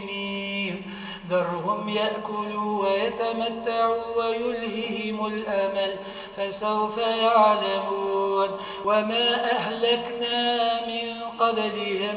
مسلمين ذرهم يأكلوا ويتمتعوا ويلههم الأمل فسوف يعلمون. وما أهلكنا من قبلهم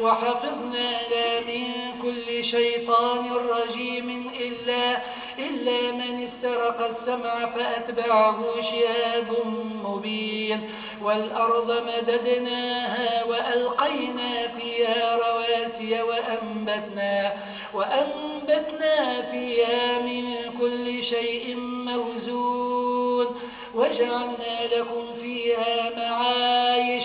وحفظناها من كل شيطان رجيم إلا, إلا من استرق السمع فأتبعه شهاب مبين. والأرض مددناها وألقينا فيها رواسي وأنبتنا, وأنبتنا فيها من كل شيء موزون. وجعلنا لكم فيها معايش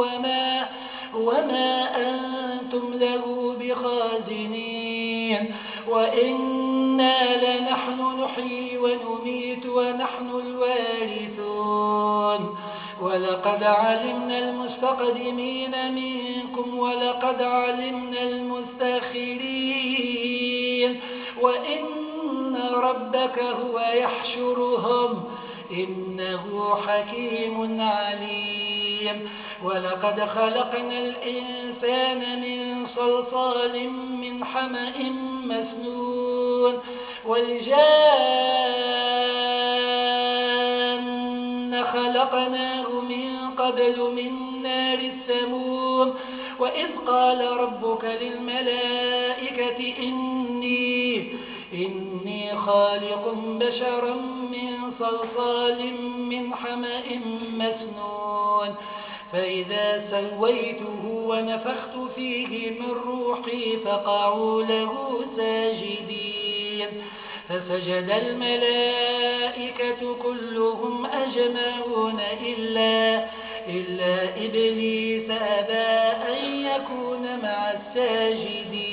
وما, وما أنتم له بخازنين. وإنا لنحن نحيي ونميت ونحن الوارثون. ولقد علمنا المستقدمين منكم ولقد علمنا المستأخرين. وإن ربك هو يحشرهم. إنه حكيم عليم. ولقد خلقنا الإنسان من صلصال من حمأ مسنون. والجان خلقناه من قبل من نار السموم. وإذ قال ربك للملائكة إني, إني خالق بشرا من صلصال من حمأ مسنون. فإذا سويته ونفخت فيه من روحي فقعوا له ساجدين. فسجد الملائكة كلهم أجمعون إلا, إلا إبليس أبى أن يكون مع الساجدين.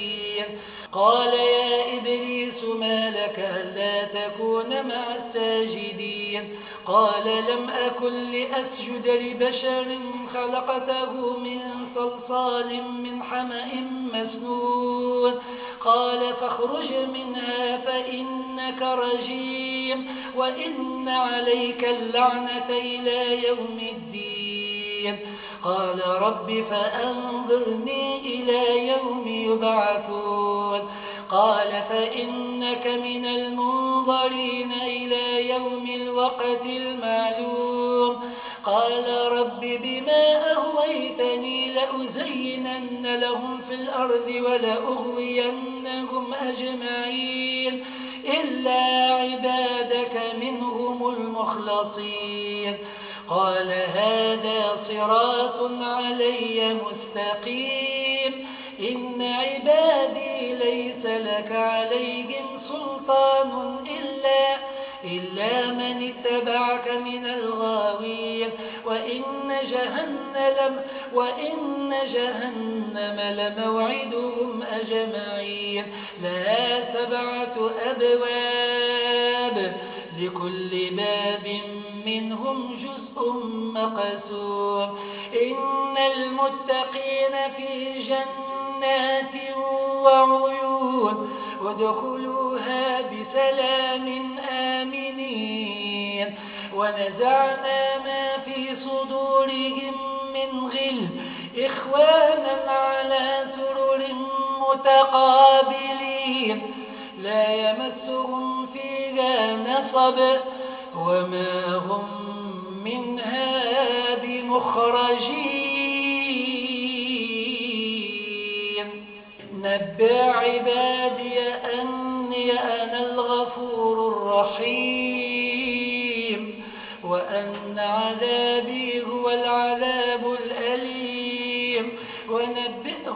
قال يا إبليس ما لك ألا تكون مع الساجدين؟ قال لم أكن لأسجد لبشر خلقته من صلصال من حمأ مسنون. قال فاخرج منها فإنك رجيم وإن عليك اللعنة إلى يوم الدين. قال رب فأنظرني إلى يوم يبعثون. قال فإنك من المنظرين إلى يوم الوقت المعلوم. قال رب بما أغويتني لأزينن لهم في الأرض ولأغوينهم أجمعين. إلا عبادك منهم المخلصين. قال هذا صراط علي مستقيم. إن عبادي ليس لك عليهم سلطان إلا إلا من اتبعك من الغاوين. وإن جهنم, وإن جهنم لموعدهم أجمعين. لها سبعة أبواب. لكل باب منهم جزء مقسوم. إن المتقين في جنات وعيون وادخلوها بسلام آمنين. ونزعنا ما في صدورهم من غل إخوانا على سرر متقابلين. لا يمسهم فيها نصب وما هم منها بمخرجين نبع عبادي أني أنا الغفور الرحيم. وأن عذابي هو العذاب الأليم.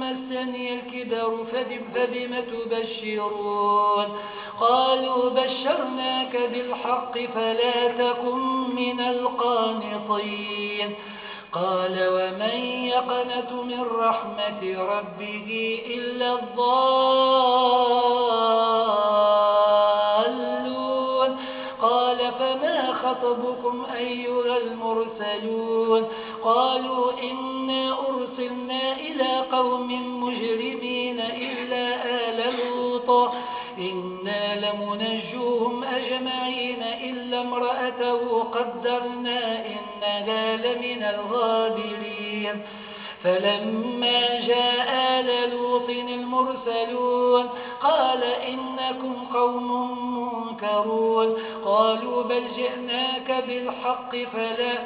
مسني الكبر فبم تبشرون؟ قالوا بشرناك بالحق فلا تكن من القانطين. قال ومن يقنت من رحمة ربه إلا الضالون؟ قال فما خطبكم أيها المرسلون؟ قالوا إنا قوم مجرمين إلا آل لوط. إنا لمنجوهم أجمعين إلا امرأته قدرنا إنها لمن الغابرين. فلما جاء آل لوط المرسلون قال إنكم قوم منكرون. قالوا بل جئناك بالحق فلا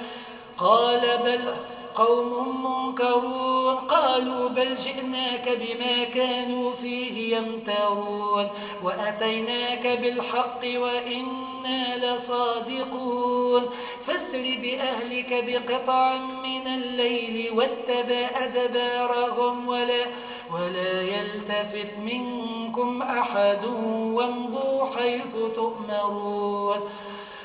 قال بل قوم منكرون. قالوا بل جئناك بما كانوا فيه يمترون. وأتيناك بالحق وإنا لصادقون. فاسر بأهلك بقطع من الليل واتبع أدبارهم. ولا, ولا يلتفت منكم أحد وامضوا حيث تؤمرون.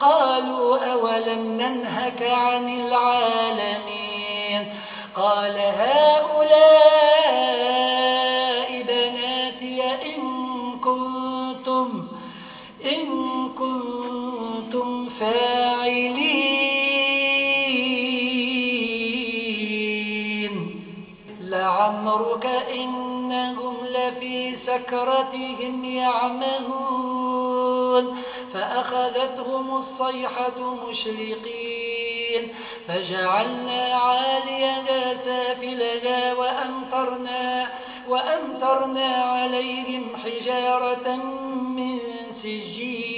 قالوا أولم ننهك عن العالمين؟ قال هؤلاء سكرتهم يعمهون فأخذتهم الصيحة مشرقين فجعلنا عاليها سافلها وأمطرنا, وأمطرنا عليهم حجارة من سجين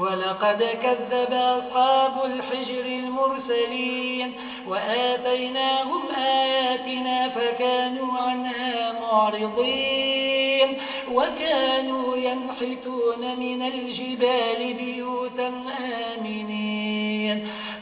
ولقد كذب أصحاب الحجر المرسلين وآتيناهم آياتنا فكانوا عنها معرضين وكانوا ينحتون من الجبال بيوتا آمنين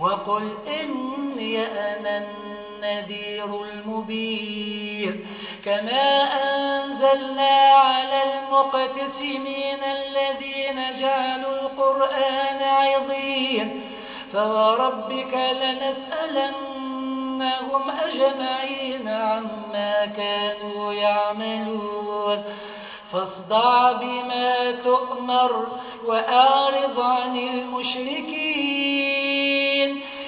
وقل إني أنا النذير المبين. كما أنزلنا على المقتسمين الذين جعلوا القرآن عظيم. فوربك لنسألنهم أجمعين عما كانوا يعملون. فاصدع بما تؤمر وأعرض عن المشركين.